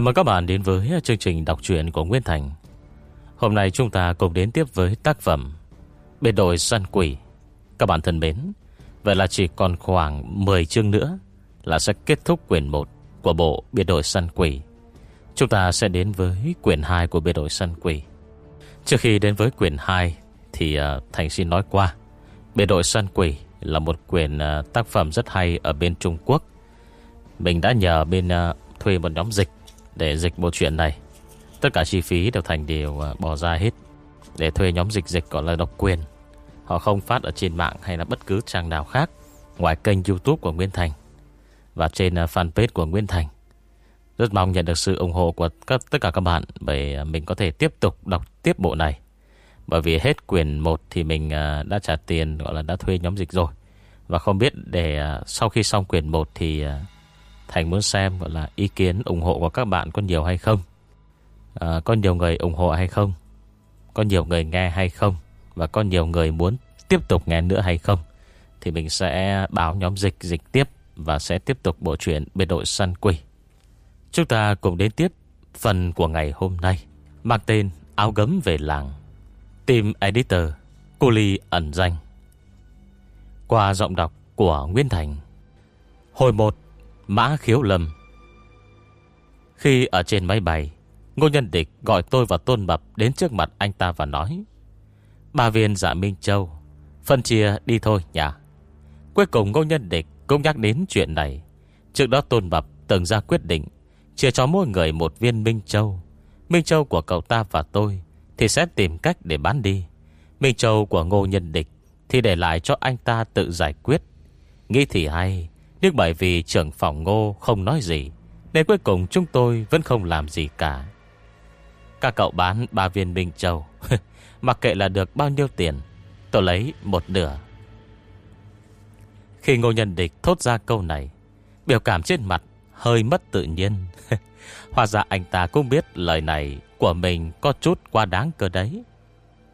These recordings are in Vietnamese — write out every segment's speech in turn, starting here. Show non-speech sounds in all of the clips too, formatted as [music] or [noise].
Chào mừng các bạn đến với chương trình đọc truyện của Nguyên Thành. Hôm nay chúng ta cùng đến tiếp với tác phẩm Biệt đội săn quỷ. Các bạn thân mến, Vậy là chỉ còn khoảng 10 chương nữa Là sẽ kết thúc quyển 1 Của bộ Biệt đội săn quỷ. Chúng ta sẽ đến với quyển 2 của Biệt đội săn quỷ. Trước khi đến với quyển 2 Thì à, Thành xin nói qua, Biệt đội săn quỷ Là một quyển à, tác phẩm rất hay Ở bên Trung Quốc. Mình đã nhờ bên à, thuê một nhóm dịch để dịch bộ truyện này. Tất cả chi phí đều Thành đều à, bỏ ra hết. Để thuê nhóm dịch dịch gọi là độc quyền. Họ không phát ở trên mạng hay là bất cứ trang nào khác Ngoài kênh youtube của Nguyên Thành Và trên à, fanpage của Nguyên Thành. Rất mong nhận được sự ủng hộ của các, tất cả các bạn Bởi à, mình có thể tiếp tục đọc tiếp bộ này. Bởi vì hết quyền 1 thì mình đã trả tiền Gọi là đã thuê nhóm dịch rồi. Và không biết để sau khi xong quyền 1 thì Thành muốn xem gọi là ý kiến ủng hộ của các bạn có nhiều hay không. À, Có nhiều người ủng hộ hay không? Có nhiều người nghe hay không? Và có nhiều người muốn tiếp tục nghe nữa hay không? Thì mình sẽ báo nhóm dịch dịch tiếp Và sẽ tiếp tục bộ truyện biệt đội săn quỷ. Chúng ta cùng đến tiếp phần của ngày hôm nay Mang tên Áo gấm về làng. Team Editor Cô Ly ẩn danh. Qua giọng đọc của Nguyên Thành. Hồi 1 Mã khiếu lâm. Khi ở trên máy bay, Ngô Nhân Địch gọi tôi và Tôn Mập Đến trước mặt anh ta và nói, Ba viên dạ Minh Châu, Phân chia đi thôi nhà Cuối cùng Ngô Nhân Địch cũng nhắc đến chuyện này. Trước đó Tôn Mập từng ra quyết định Chia cho mỗi người một viên Minh Châu. Minh Châu của cậu ta và tôi Thì sẽ tìm cách để bán đi. Minh Châu của Ngô Nhân Địch Thì để lại cho anh ta tự giải quyết. Nghĩ thì hay nhưng bởi vì trưởng phòng Ngô không nói gì Nên cuối cùng chúng tôi vẫn không làm gì cả. Các cậu bán ba viên Minh Châu [laughs] Mặc kệ là được bao nhiêu tiền Tôi lấy một nửa. Khi Ngô Nhân Địch thốt ra câu này Biểu cảm trên mặt hơi mất tự nhiên. [laughs] Hóa ra anh ta cũng biết lời này của mình có chút quá đáng cơ đấy.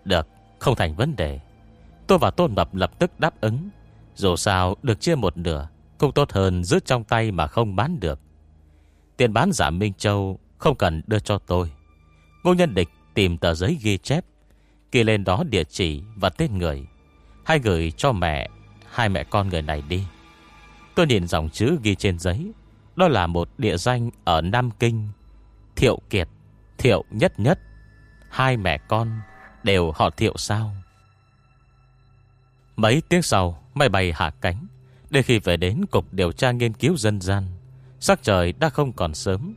Được, không thành vấn đề. Tôi và Tôn Mập lập tức đáp ứng. Dù sao được chia một nửa cũng tốt hơn giữ trong tay mà không bán được. Tiền bán giả Minh Châu Không cần đưa cho tôi. Ngô Nhân Địch tìm tờ giấy ghi chép, Ghi lên đó địa chỉ và tên người. Hai gửi cho mẹ, Hai mẹ con người này đi. Tôi nhìn dòng chữ ghi trên giấy. Đó là một địa danh ở Nam Kinh. Thiệu Kiệt, Thiệu Nhất Nhất. Hai mẹ con đều họ thiệu sao? Mấy tiếng sau, Máy bay hạ cánh. Để khi về đến Cục Điều tra Nghiên cứu Dân gian, Sắc trời đã không còn sớm.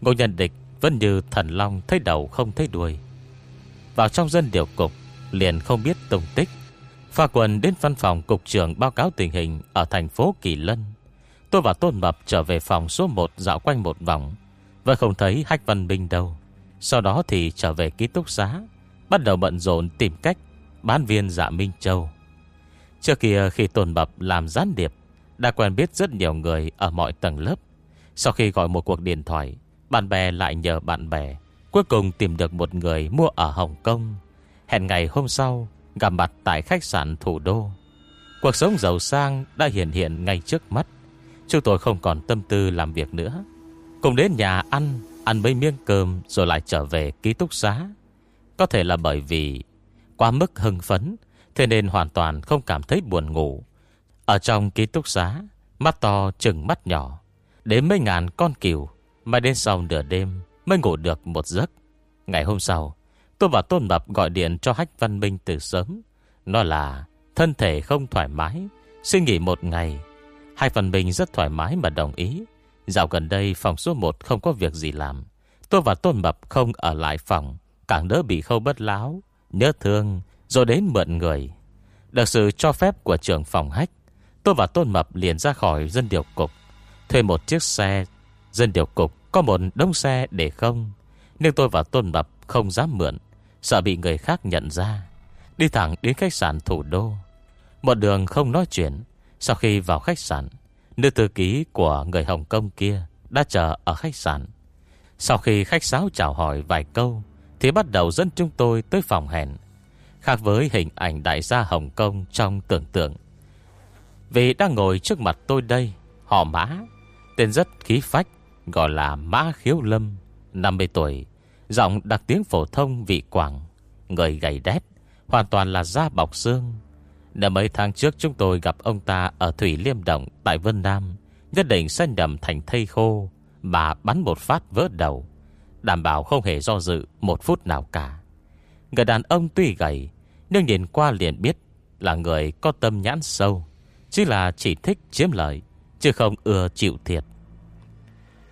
Ngô Nhân Địch vẫn như thần long Thấy đầu không thấy đuôi. Vào trong dân điều cục, Liền không biết tung tích. Pha quần đến văn phòng cục trưởng báo cáo tình hình Ở thành phố Kỳ Lân. Tôi và Tôn Mập trở về phòng số 1 Dạo quanh một vòng Và không thấy Hách Văn Minh đâu. Sau đó thì trở về ký túc xá, Bắt đầu bận rộn tìm cách Bán viên dạ Minh Châu. Trước kia khi Tôn bập làm gián điệp, Đã quen biết rất nhiều người Ở mọi tầng lớp. Sau khi gọi một cuộc điện thoại, Bạn bè lại nhờ bạn bè, Cuối cùng tìm được một người mua ở Hồng Kông. Hẹn ngày hôm sau, Gặp mặt tại khách sạn thủ đô. Cuộc sống giàu sang đã hiện hiện ngay trước mắt. Chúng tôi không còn tâm tư làm việc nữa. Cùng đến nhà ăn Ăn mấy miếng cơm Rồi lại trở về ký túc xá. Có thể là bởi vì Quá mức hưng phấn Thế nên hoàn toàn không cảm thấy buồn ngủ. Ở trong ký túc xá, Mắt to chừng mắt nhỏ. Đến mấy ngàn con cừu, Mà đến sau nửa đêm mới ngủ được một giấc. Ngày hôm sau Tôi và Tôn Mập gọi điện cho Hách Văn Minh từ sớm. Nó là Thân thể không thoải mái Xin nghỉ một ngày. Hai phần mình rất thoải mái mà đồng ý. Dạo gần đây phòng số 1 không có việc gì làm. Tôi và Tôn Mập không ở lại phòng, Càng đỡ bị khâu bất láo, Nhớ thương. Rồi đến mượn người. Được sự cho phép của trưởng phòng hách, Tôi và Tôn Mập liền ra khỏi dân điều cục. Thuê một chiếc xe. Dân điều cục có một đống xe để không. Nhưng tôi và Tôn Mập không dám mượn, Sợ bị người khác nhận ra. Đi thẳng đến khách sạn thủ đô. Một đường không nói chuyện. Sau khi vào khách sạn, Nữ thư ký của người Hồng Kông kia Đã chờ ở khách sạn. Sau khi khách sáo chào hỏi vài câu, Thì bắt đầu dẫn chúng tôi tới phòng hẹn. Khác với hình ảnh đại gia Hồng Kông Trong tưởng tượng. Vì đang ngồi trước mặt tôi đây, Họ mã, Tên rất khí phách, Gọi là Mã Khiếu Lâm 50 tuổi, Giọng đặc tiếng phổ thông vị quảng, Người gầy đét, Hoàn toàn là da bọc xương. Đã mấy tháng trước chúng tôi gặp ông ta Ở Thủy Liêm Động tại Vân Nam, Nhất định sẽ nhầm thành thây khô, Mà bắn một phát vỡ đầu, Đảm bảo không hề do dự Một phút nào cả. Người đàn ông tuy gầy, Nhưng nhìn qua liền biết Là người có tâm nhãn sâu chứ là chỉ thích chiếm lợi, Chứ không ưa chịu thiệt.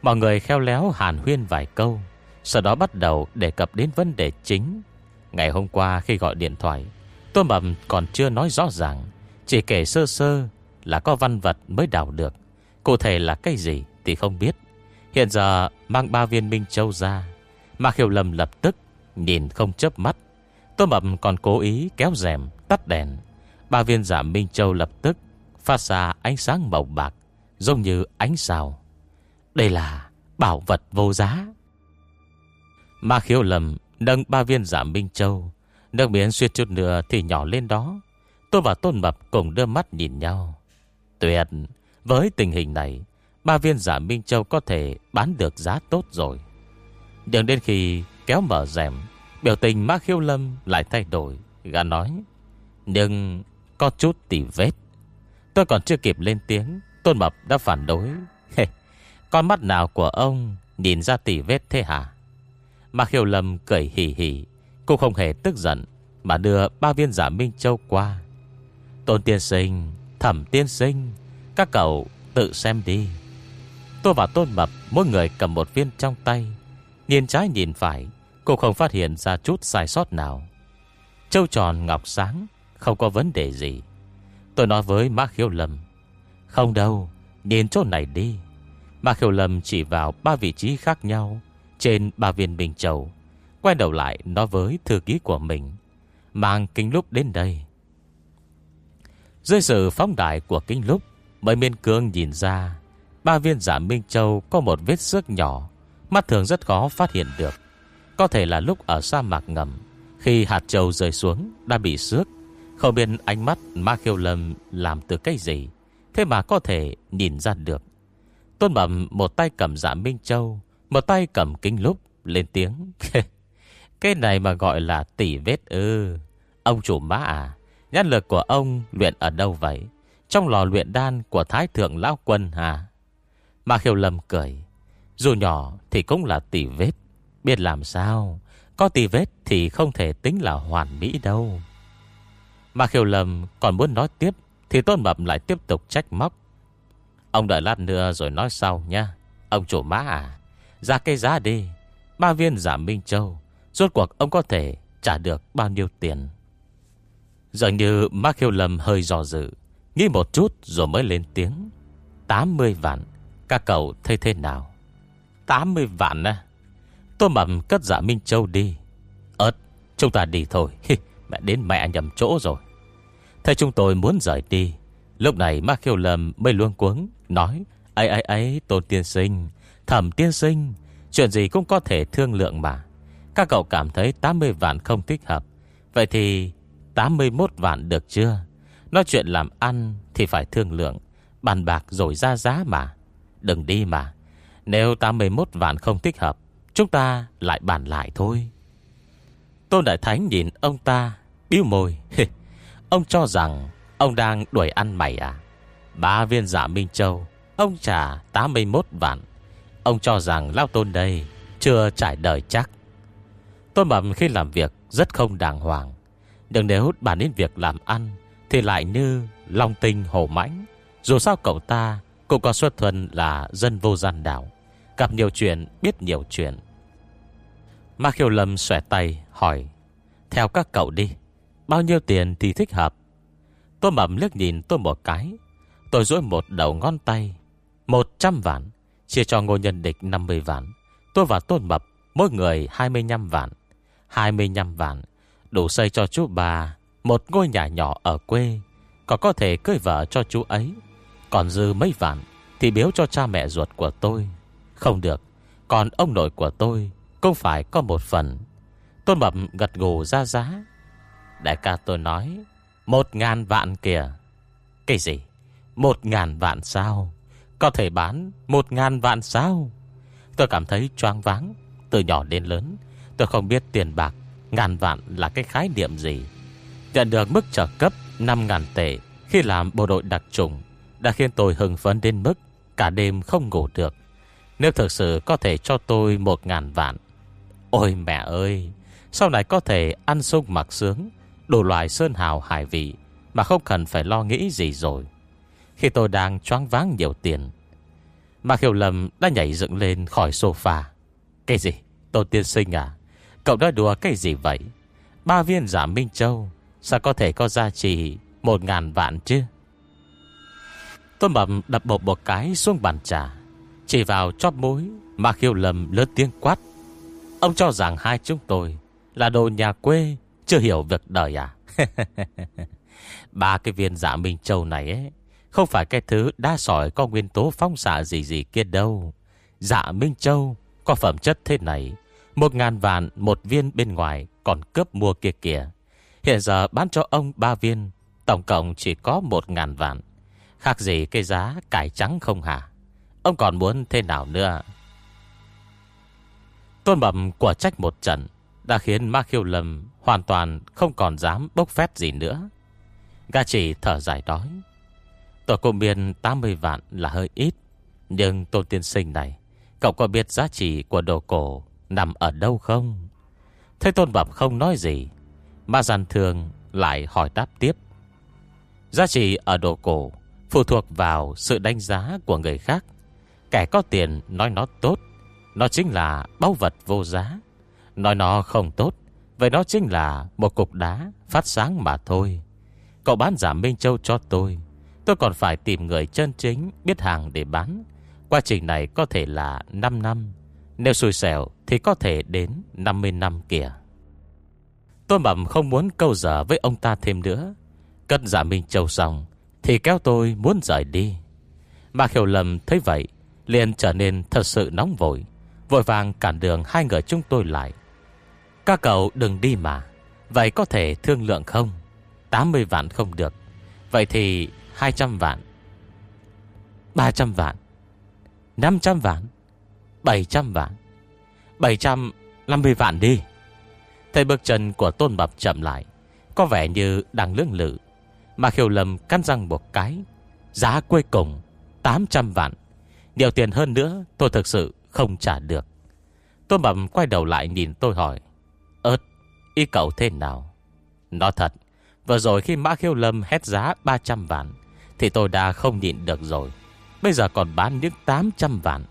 Mọi người khéo léo hàn huyên vài câu, Sau đó bắt đầu đề cập đến vấn đề chính. Ngày hôm qua khi gọi điện thoại Tôi Mập còn chưa nói rõ ràng, Chỉ kể sơ sơ Là có văn vật mới đào được. Cụ thể là cái gì thì không biết. Hiện giờ mang ba viên Minh Châu ra, Mạc Hiểu Lâm lập tức Nhìn không chớp mắt. Tô Mập còn cố ý kéo rèm, Tắt đèn. Ba viên giả Minh Châu lập tức Phát ra ánh sáng màu bạc, Giống như ánh sao. Đây là bảo vật vô giá. Ma khiếu lầm Nâng ba viên giả Minh Châu, Nước miếng suýt chút nữa thì nhỏ lên đó. Tôi và Tôn Mập cùng đưa mắt nhìn nhau. Tuyệt, Với tình hình này, Ba viên giả Minh Châu có thể bán được giá tốt rồi. Đừng đến khi kéo mở rèm Biểu tình ma Khiêu Lâm lại thay đổi. Gã nói, Nhưng có chút tỉ vết. Tôi còn chưa kịp lên tiếng, Tôn Mập đã phản đối. Con mắt nào của ông Nhìn ra tỉ vết thế hả? Mạc Khiêu Lâm cười hì hì, Cô không hề tức giận Mà đưa ba viên giả Minh Châu qua. Tôn tiên sinh, Thẩm tiên sinh, Các cậu tự xem đi. Tôi và Tôn Mập Mỗi người cầm một viên trong tay, Nhìn trái nhìn phải Cô không phát hiện ra chút sai sót nào. Châu tròn ngọc sáng, Không có vấn đề gì. Tôi nói với Mạc Khiêu Lâm, Không đâu Nhìn chỗ này đi. Mạc Khiêu Lâm chỉ vào ba vị trí khác nhau Trên ba viên bình Châu Quay đầu lại nói với thư ký của mình, Mang kinh lúc đến đây. Dưới sự phóng đại của kinh lúc Mới miên cương nhìn ra, Ba viên giả Minh Châu có một vết xước nhỏ, Mắt thường rất khó phát hiện được. Có thể là lúc ở sa mạc ngầm, Khi hạt châu rơi xuống Đã bị xước. Không biết ánh mắt Ma Khiêu Lâm làm từ cái gì, Thế mà có thể nhìn ra được. Tôn Bẩm một tay cầm giả Minh Châu, Một tay cầm kinh lúc Lên tiếng. [laughs] Cái này mà gọi là tỷ vết ư. Ông chủ má à Nhân lực của ông luyện ở đâu vậy? Trong lò luyện đan của Thái Thượng Lão Quân hả? Mà khiêu lâm cười. Dù nhỏ thì cũng là tỷ vết. Biết làm sao, Có tì vết thì không thể tính là hoàn mỹ đâu. Mà khiêu lâm còn muốn nói tiếp Thì Tôn Mập lại tiếp tục trách móc. Ông đợi lát nữa rồi nói sau nha. Ông chủ má à Ra cây giá đi. Ba viên giả Minh Châu, Rốt cuộc ông có thể trả được bao nhiêu tiền? Dường như má khiêu Lâm hơi dò dự, Nghĩ một chút rồi mới lên tiếng. 80 vạn, Các cậu thấy thế nào? 80 vạn à Tôi mầm cất giả Minh Châu đi. Ơt chúng ta đi thôi. Mẹ đến mẹ nhầm chỗ rồi. Thầy chúng tôi muốn rời đi. Lúc này ma khiêu Lâm mới luôn cuống, Nói, ấy ấy ấy, tôn tiên sinh Thẩm tiên sinh, Chuyện gì cũng có thể thương lượng mà. Các cậu cảm thấy 80 vạn không thích hợp. Vậy thì 81 vạn được chưa? Nói chuyện làm ăn Thì phải thương lượng, Bàn bạc rồi ra giá mà. Đừng đi mà. Nếu 81 vạn không thích hợp Chúng ta lại bàn lại thôi. Tôn Đại Thánh nhìn ông ta Biêu môi. [laughs] Ông cho rằng Ông đang đuổi ăn mày à? Ba viên giả Minh Châu, Ông trả 81 vạn. Ông cho rằng Lao Tôn đây Chưa trải đời chắc. Tôn Mập khi làm việc rất không đàng hoàng. Nhưng nếu bàn đến việc làm ăn Thì lại như long tinh hổ mãnh. Dù sao cậu ta Cũng có xuất thuần là dân vô gian đảo Gặp nhiều chuyện, biết nhiều chuyện. Ma Khiêu Lâm xòe tay, hỏi, Theo các cậu đi, Bao nhiêu tiền thì thích hợp? Tôi mầm liếc nhìn tôi một cái, Tôi rỗi một đầu ngón tay, một trăm vạn, Chia cho ngô nhân địch 50 vạn. Tôi và Tôn Mập, Mỗi người 25 vạn. 25 vạn, Đủ xây cho chú bà Một ngôi nhà nhỏ ở quê, Còn có thể cưới vợ cho chú ấy. Còn dư mấy vạn Thì biếu cho cha mẹ ruột của tôi. Không được, Còn ông nội của tôi Cũng phải có một phần. Tôn Mập gật gù ra giá. Đại ca tôi nói, Một ngàn vạn kìa. Cái gì? Một ngàn vạn sao? Có thể bán một ngàn vạn sao? Tôi cảm thấy choáng váng, Từ nhỏ đến lớn, Tôi không biết tiền bạc, Ngàn vạn là cái khái niệm gì. Nhận được mức trợ cấp 5.000 tệ Khi làm bộ đội đặc trùng Đã khiến tôi hưng phấn đến mức Cả đêm không ngủ được. Nếu thực sự có thể cho tôi 1.000 vạn Ôi mẹ ơi Sau này có thể ăn sung mặc sướng, Đủ loại sơn hào hải vị Mà không cần phải lo nghĩ gì rồi Khi tôi đang choáng váng nhiều tiền, Mạc Hiểu Lâm đã nhảy dựng lên khỏi sofa Cái gì? Tôn tiên sinh à? Cậu nói đùa cái gì vậy? Ba viên giả Minh Châu, Sao có thể có giá trị Một ngàn vạn chứ? tôi bầm đập bột một cái xuống bàn trà chỉ vào chóp mối mà khiêu lầm lớn tiếng quát Ông cho rằng hai chúng tôi Là đồ nhà quê, Chưa hiểu việc đời à? [laughs] ba cái viên giả Minh Châu này ấy, không phải cái thứ đa sỏi có nguyên tố phong xạ gì gì kia đâu. Dạ Minh Châu có phẩm chất thế này. Một ngàn vạn một viên bên ngoài còn cướp mua kia kìa. Hiện giờ bán cho ông ba viên. Tổng cộng chỉ có một ngàn vạn. Khác gì cái giá cải trắng không hả? Ông còn muốn thế nào nữa? Tôn bầm quả trách một trận, đã khiến Ma Khiêu Lâm hoàn toàn không còn dám bốc phép gì nữa. Gà chỉ thở dài đói. Tổ cũng biết 80 vạn là hơi ít, Nhưng tôn tiên sinh này, Cậu có biết giá trị của đồ cổ Nằm ở đâu không Thế tôn bẩm không nói gì, Ma giàn thường lại hỏi đáp tiếp, Giá trị ở đồ cổ Phụ thuộc vào sự đánh giá của người khác Kẻ có tiền nói nó tốt, Nó chính là báu vật vô giá. Nói nó không tốt, Vậy nó chính là một cục đá Phát sáng mà thôi. Cậu bán giả Minh Châu cho tôi Tôi còn phải tìm người chân chính Biết hàng để bán. Quá trình này có thể là 5 năm, Nếu xui xẻo thì có thể đến 50 năm kìa. Tôi Bẩm không muốn câu giờ với ông ta thêm nữa. Cất giả Minh Châu xong Thì kéo tôi muốn rời đi. Mà Hiểu lầm thấy vậy liền trở nên thật sự nóng vội Vội vàng cản đường hai người chúng tôi lại. Các cậu đừng đi mà, Vậy có thể thương lượng không? 80 vạn không được, Vậy thì 200 vạn. 300 vạn. 500 vạn. 700 vạn. 750 vạn đi. Thầy bước chân của tôn bập chậm lại, Có vẻ như đang lưỡng lự. Mà khiều lầm cắn răng một cái, Giá cuối cùng 800 vạn. Nhiều tiền hơn nữa tôi thực sự không trả được. Tôn bẩm quay đầu lại nhìn tôi hỏi Ơt Ý cậu thế nào? Nói thật, Vừa rồi khi Mã Khiêu Lâm hét giá 300 vạn thì tôi đã không nhịn được rồi. Bây giờ còn bán những 800 vạn,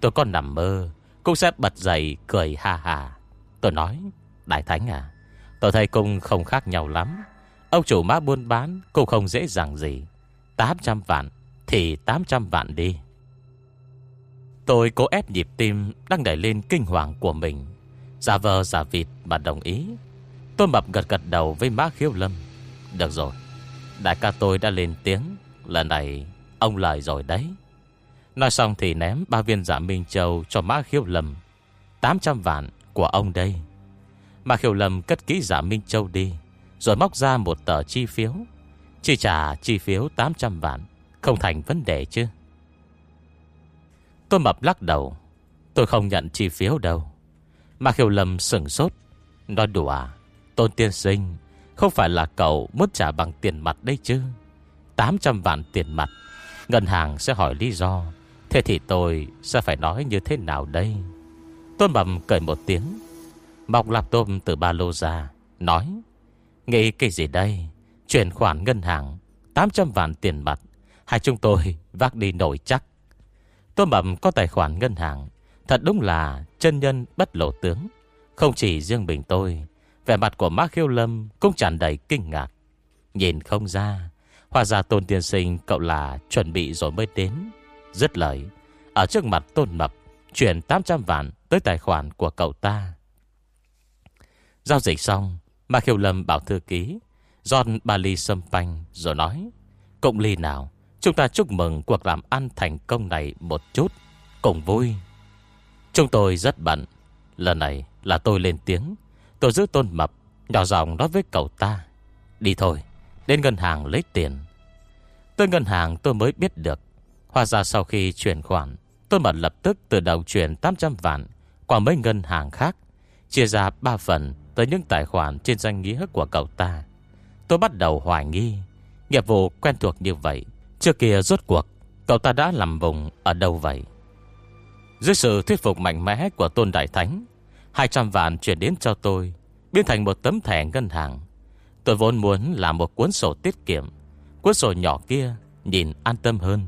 Tôi còn nằm mơ, Cũng sẽ bật dậy cười ha ha. Tôi nói, Đại Thánh à Tôi thấy cung không khác nhau lắm. Ông chủ má buôn bán cũng không dễ dàng gì. 800 vạn Thì 800 vạn đi. Tôi cố ép nhịp tim Đang đẩy lên kinh hoàng của mình. Giả vờ giả vịt mà đồng ý. Tôi mập gật gật đầu với má khiêu lâm. Được rồi, Đại ca tôi đã lên tiếng. Lần này, ông lời rồi đấy. Nói xong thì ném ba viên giả Minh Châu cho Mã Khiêu Lâm. 800 vạn của ông đây. Mã Khiêu Lâm cất kỹ giả Minh Châu đi, Rồi móc ra một tờ chi phiếu. Chi trả chi phiếu 800 vạn. Không thành vấn đề chứ. Tôi mập lắc đầu. Tôi không nhận chi phiếu đâu. Mà hiểu Lâm sừng sốt. Nói đùa à, Tôn tiên sinh, Không phải là cậu muốn trả bằng tiền mặt đấy chứ? 800 vạn tiền mặt. Ngân hàng sẽ hỏi lý do. Thế thì tôi sẽ phải nói như thế nào đây? Tôn Bầm cười một tiếng. Mọc laptop từ ba lô ra, Nói, Nghĩ cái gì đây? Chuyển khoản ngân hàng 800 vạn tiền mặt. Hai chúng tôi vác đi nổi chắc. Tôn Bầm có tài khoản ngân hàng. Thật đúng là chân nhân bất lộ tướng. Không chỉ riêng mình tôi, Vẻ mặt của má Khiêu Lâm Cũng tràn đầy kinh ngạc. Nhìn không ra Hóa ra tôn tiên sinh cậu là chuẩn bị rồi mới đến. Rất lời, Ở trước mặt tôn mập, Chuyển 800 vạn tới tài khoản của cậu ta. Giao dịch xong Mà khiêu lâm bảo thư ký Giòn ba ly sâm panh rồi nói Cộng ly nào Chúng ta chúc mừng cuộc làm ăn thành công này một chút, Cùng vui. Chúng tôi rất bận. Lần này là tôi lên tiếng. Tôi giữ tôn mập, Nhỏ giọng nói với cậu ta. Đi thôi, Đến ngân hàng lấy tiền. Tới ngân hàng tôi mới biết được. Hóa ra sau khi chuyển khoản, Tôn Mật lập tức từ đầu chuyển 800 vạn Qua mấy ngân hàng khác, Chia ra 3 phần tới những tài khoản trên danh nghĩa của cậu ta. Tôi bắt đầu hoài nghi. Nghiệp vụ quen thuộc như vậy Trước kia rốt cuộc, Cậu ta đã làm vùng ở đâu vậy? Dưới sự thuyết phục mạnh mẽ của Tôn Đại Thánh 200 vạn chuyển đến cho tôi, Biến thành một tấm thẻ ngân hàng. Tôi vốn muốn làm một cuốn sổ tiết kiệm. Cuốn sổ nhỏ kia Nhìn an tâm hơn.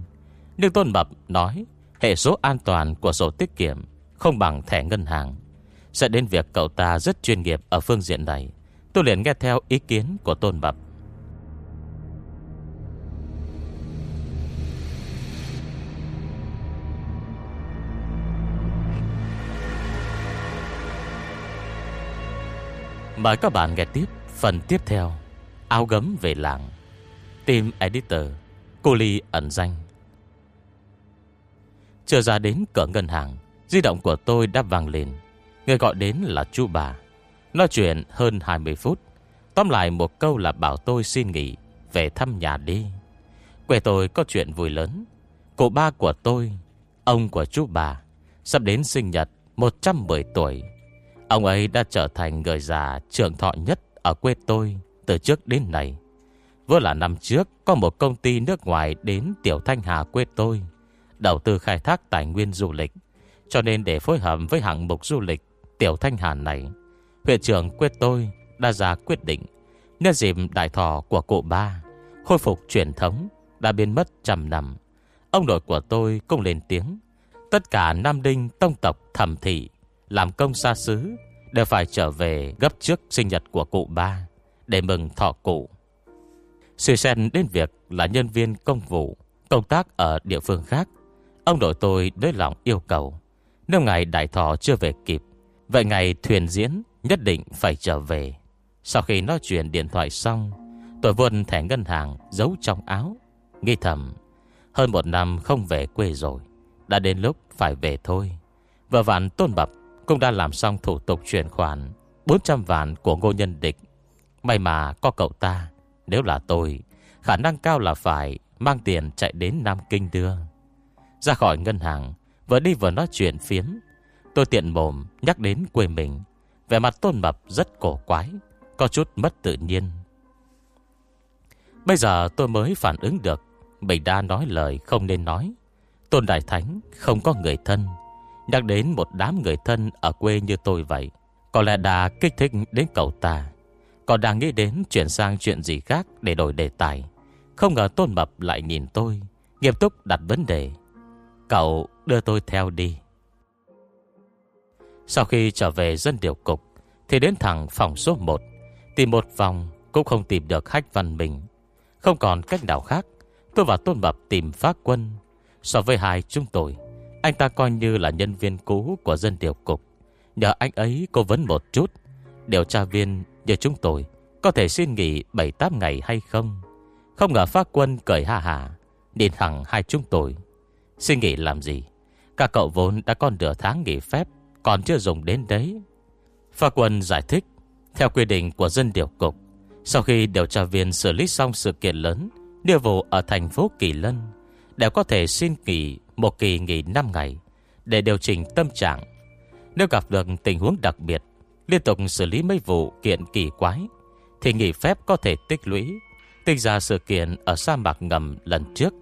Nhưng Tôn Mập nói, Hệ số an toàn của sổ tiết kiệm Không bằng thẻ ngân hàng. Sẽ đến việc cậu ta rất chuyên nghiệp Ở phương diện này. Tôi liền nghe theo ý kiến của Tôn Mập Mời các bạn nghe tiếp phần tiếp theo, Áo gấm về làng, Team Editor Cô Ly ẩn danh. Chưa ra đến cửa ngân hàng, Di động của tôi đã vang lên. Người gọi đến là chú bà. Nói chuyện hơn 20 phút. Tóm lại một câu là bảo tôi xin nghỉ, Về thăm nhà đi. Quê tôi có chuyện vui lớn. Cụ ba của tôi, Ông của chú bà, Sắp đến sinh nhật 110 tuổi. Ông ấy đã trở thành người già trưởng thọ nhất ở quê tôi từ trước đến nay. Vừa là năm trước, có một công ty nước ngoài đến Tiểu Thanh Hà quê tôi, đầu tư khai thác tài nguyên du lịch. Cho nên để phối hợp với hạng mục du lịch Tiểu Thanh Hà này, huyện trưởng quê tôi đã ra quyết định nhân dịp đại thọ của cụ ba, khôi phục truyền thống đã biến mất trăm năm. Ông nội của tôi cũng lên tiếng. Tất cả Nam Đinh tông tộc thẩm thị làm công xa xứ đều phải trở về gấp trước sinh nhật của cụ ba để mừng thọ cụ. Suy xen đến việc là nhân viên công vụ, công tác ở địa phương khác. Ông đội tôi đối lòng yêu cầu. Nếu ngày đại thọ chưa về kịp, vậy ngày thuyền diễn nhất định phải trở về. Sau khi nói chuyện điện thoại xong, tôi vươn thẻ ngân hàng giấu trong áo. Nghi thầm, hơn một năm không về quê rồi. Đã đến lúc phải về thôi. Vợ vạn tôn bập cũng đã làm xong thủ tục chuyển khoản 400 vạn của ngô nhân địch. May mà có cậu ta, nếu là tôi, khả năng cao là phải mang tiền chạy đến Nam Kinh đưa. Ra khỏi ngân hàng, vừa đi vừa nói chuyện phiếm. Tôi tiện mồm nhắc đến quê mình. Vẻ mặt tôn mập rất cổ quái, có chút mất tự nhiên. Bây giờ tôi mới phản ứng được, mình đã nói lời không nên nói. Tôn Đại Thánh không có người thân, Nhắc đến một đám người thân ở quê như tôi vậy, Có lẽ đã kích thích đến cậu ta. Còn đang nghĩ đến chuyển sang chuyện gì khác để đổi đề tài, Không ngờ Tôn Mập lại nhìn tôi, Nghiêm túc đặt vấn đề. Cậu đưa tôi theo đi. Sau khi trở về dân điều cục, Thì đến thẳng phòng số 1 Tìm một vòng cũng không tìm được khách văn mình Không còn cách nào khác, Tôi và Tôn Mập tìm phát quân So với hai chúng tôi anh ta coi như là nhân viên cũ của dân điều cục. Nhờ anh ấy cố vấn một chút. Điều tra viên, như chúng tôi, Có thể xin nghỉ 7-8 ngày hay không? Không ngờ phát quân cười hà hà Điên thẳng hai chúng tôi. Xin nghỉ làm gì? Các cậu vốn đã còn nửa tháng nghỉ phép, Còn chưa dùng đến đấy. Phát quân giải thích, Theo quy định của dân điều cục, Sau khi điều tra viên xử lý xong sự kiện lớn Điều vụ ở thành phố Kỳ Lân, Đều có thể xin nghỉ một kỳ nghỉ 5 ngày để điều chỉnh tâm trạng. Nếu gặp được tình huống đặc biệt, liên tục xử lý mấy vụ kiện kỳ quái, thì nghỉ phép có thể tích lũy. Tinh ra sự kiện ở sa mạc ngầm lần trước,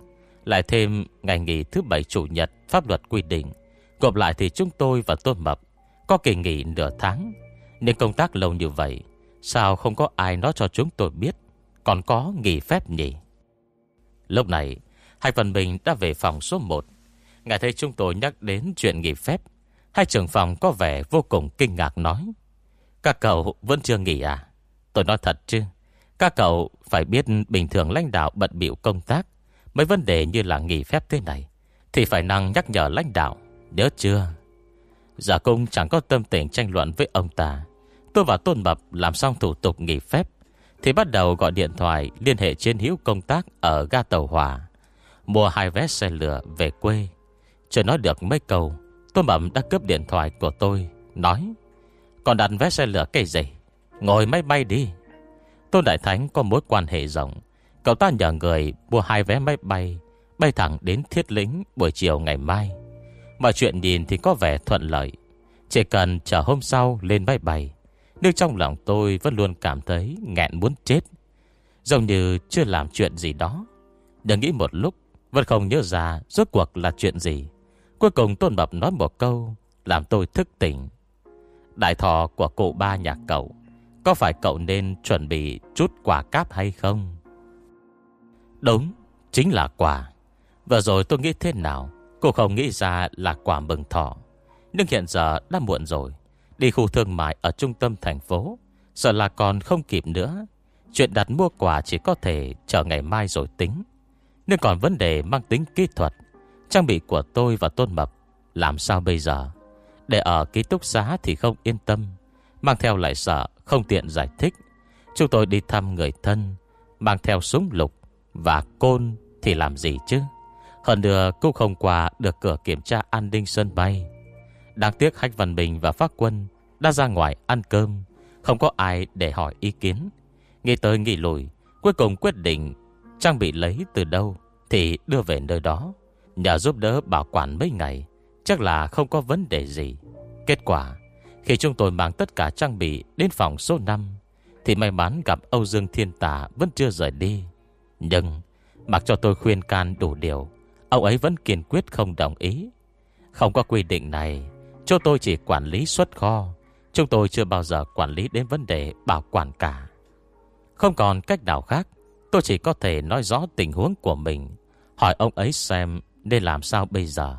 lại thêm ngày nghỉ thứ bảy chủ nhật pháp luật quy định. Gộp lại thì chúng tôi và Tôn Mập có kỳ nghỉ nửa tháng. Nhưng công tác lâu như vậy, sao không có ai nói cho chúng tôi biết còn có nghỉ phép nhỉ? Lúc này, hai phần mình đã về phòng số 1 Ngài thấy chúng tôi nhắc đến chuyện nghỉ phép, Hai trưởng phòng có vẻ vô cùng kinh ngạc nói. Các cậu vẫn chưa nghỉ à? Tôi nói thật chứ. Các cậu phải biết bình thường lãnh đạo bận biểu công tác, Mấy vấn đề như là nghỉ phép thế này, Thì phải năng nhắc nhở lãnh đạo. Nhớ chưa? Giả cung chẳng có tâm tình tranh luận với ông ta. Tôi và Tôn Mập làm xong thủ tục nghỉ phép, Thì bắt đầu gọi điện thoại Liên hệ trên hiếu công tác Ở ga tàu hỏa, Mua hai vé xe lửa về quê chưa nói được mấy câu, Tôn bẩm đã cướp điện thoại của tôi, Nói, Còn đặt vé xe lửa cây gì? Ngồi máy bay đi. Tôn Đại Thánh có mối quan hệ rộng. Cậu ta nhờ người mua hai vé máy bay Bay thẳng đến Thiết Lĩnh buổi chiều ngày mai. Mọi chuyện nhìn thì có vẻ thuận lợi. Chỉ cần chờ hôm sau lên máy bay, Nhưng trong lòng tôi vẫn luôn cảm thấy nghẹn muốn chết. Giống như chưa làm chuyện gì đó. Đừng nghĩ một lúc, Vẫn không nhớ ra rốt cuộc là chuyện gì. Cuối cùng Tôn Mập nói một câu Làm tôi thức tỉnh. Đại thọ của cụ ba nhà cậu Có phải cậu nên chuẩn bị chút quả cáp hay không? Đúng, chính là quả Vừa rồi tôi nghĩ thế nào Cô không nghĩ ra là quả mừng thọ. Nhưng hiện giờ đã muộn rồi Đi khu thương mại ở trung tâm thành phố Sợ là còn không kịp nữa. Chuyện đặt mua quà chỉ có thể chờ ngày mai rồi tính. Nhưng còn vấn đề mang tính kỹ thuật Trang bị của tôi và Tôn Mập, Làm sao bây giờ? Để ở ký túc xá thì không yên tâm, Mang theo lại sợ Không tiện giải thích. Chúng tôi đi thăm người thân, Mang theo súng lục Và côn thì làm gì chứ? Hơn nữa cũng không qua được cửa kiểm tra an ninh sân bay. Đáng tiếc Hách Văn Bình và Phát Quân Đã ra ngoài ăn cơm, Không có ai để hỏi ý kiến. Nghĩ tới nghỉ lùi, Cuối cùng quyết định Trang bị lấy từ đâu Thì đưa về nơi đó. Nhờ giúp đỡ bảo quản mấy ngày, Chắc là không có vấn đề gì. Kết quả, Khi chúng tôi mang tất cả trang bị Đến phòng số 5 Thì may mắn gặp Âu Dương Thiên tà Vẫn chưa rời đi. Nhưng, Mặc cho tôi khuyên can đủ điều, Ông ấy vẫn kiên quyết không đồng ý. Không có quy định này Chúng tôi chỉ quản lý xuất kho, Chúng tôi chưa bao giờ quản lý đến vấn đề bảo quản cả. Không còn cách nào khác, Tôi chỉ có thể nói rõ tình huống của mình, Hỏi ông ấy xem nên làm sao bây giờ?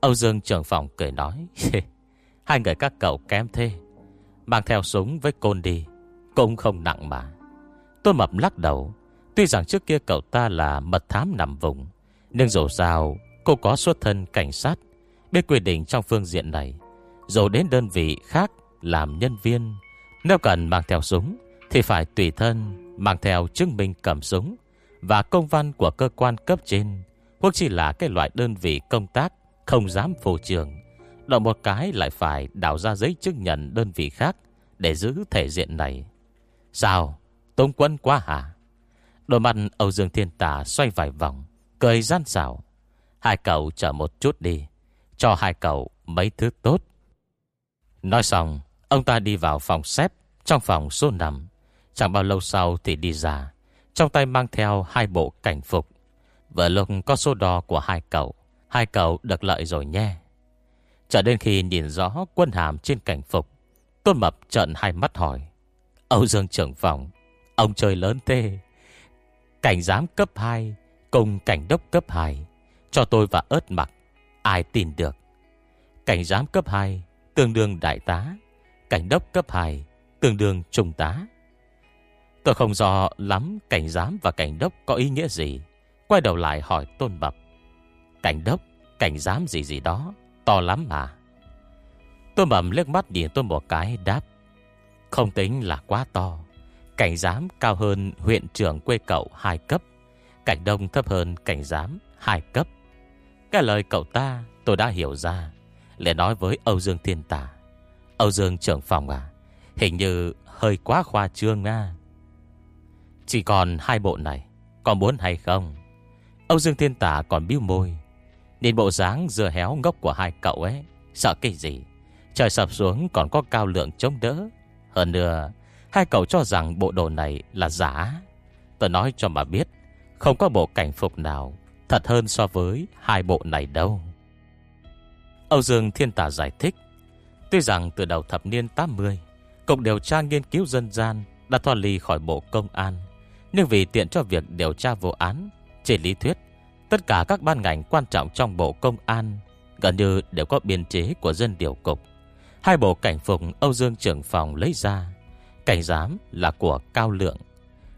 Âu Dương trưởng phòng cười nói Hai người các cậu kém thế. Mang theo súng với côn đi, Cũng không nặng mà. Tôi mập lắc đầu, Tuy rằng trước kia cậu ta là mật thám nằm vùng, Nhưng dù sao, Cô có xuất thân cảnh sát, Biết quy định trong phương diện này. Dù đến đơn vị khác làm nhân viên, Nếu cần mang theo súng Thì phải tùy thân Mang theo chứng minh cầm súng Và công văn của cơ quan cấp trên quốc chỉ là cái loại đơn vị công tác, Không dám phô trường Động một cái lại phải đảo ra giấy chứng nhận đơn vị khác Để giữ thể diện này. Sao? Tông quân quá hả? Đôi mặt Âu Dương Thiên Tà xoay vài vòng, Cười gian xảo. Hai cậu chờ một chút đi, Cho hai cậu mấy thứ tốt. Nói xong, Ông ta đi vào phòng xếp, Trong phòng số 5 Chẳng bao lâu sau thì đi ra, Trong tay mang theo hai bộ cảnh phục Vừa lúc có số đo của hai cậu. Hai cậu được lợi rồi nhé. Cho đến khi nhìn rõ quân hàm trên cảnh phục, Tôn Mập trợn hai mắt hỏi, Âu Dương trưởng phòng, Ông trời lớn thế? Cảnh giám cấp 2 Cùng cảnh đốc cấp 2 Cho tôi và ớt mặc, Ai tin được? Cảnh giám cấp 2 Tương đương đại tá, Cảnh đốc cấp 2 Tương đương trung tá. Tôi không rõ lắm cảnh giám và cảnh đốc có ý nghĩa gì. Quay đầu lại hỏi tôn bập. Cảnh đốc, cảnh giám gì gì đó To lắm mà. Tôn bập liếc mắt nhìn tôi một cái đáp. Không tính là quá to. Cảnh giám cao hơn huyện trưởng quê cậu 2 cấp. Cảnh đông thấp hơn cảnh giám 2 cấp. Cái lời cậu ta tôi đã hiểu ra. Lại nói với Âu Dương Thiên Tà. Âu Dương trưởng phòng à Hình như hơi quá khoa trương à Chỉ còn hai bộ này còn muốn hay không? Âu Dương Thiên Tà còn biêu môi. Nhìn bộ dáng dừa héo ngốc của hai cậu ấy, Sợ cái gì? Trời sập xuống còn có cao lượng chống đỡ. Hơn nữa, Hai cậu cho rằng bộ đồ này là giả. Tôi nói cho mà biết, Không có bộ cảnh phục nào Thật hơn so với hai bộ này đâu. Âu Dương Thiên Tà giải thích, Tuy rằng từ đầu thập niên 80 Cục điều tra nghiên cứu dân gian Đã thoát ly khỏi bộ công an, Nhưng vì tiện cho việc điều tra vụ án trên lý thuyết, Tất cả các ban ngành quan trọng trong bộ công an Gần như đều có biên chế của dân điều cục. Hai bộ cảnh phục Âu Dương trưởng phòng lấy ra, Cảnh giám là của Cao Lượng,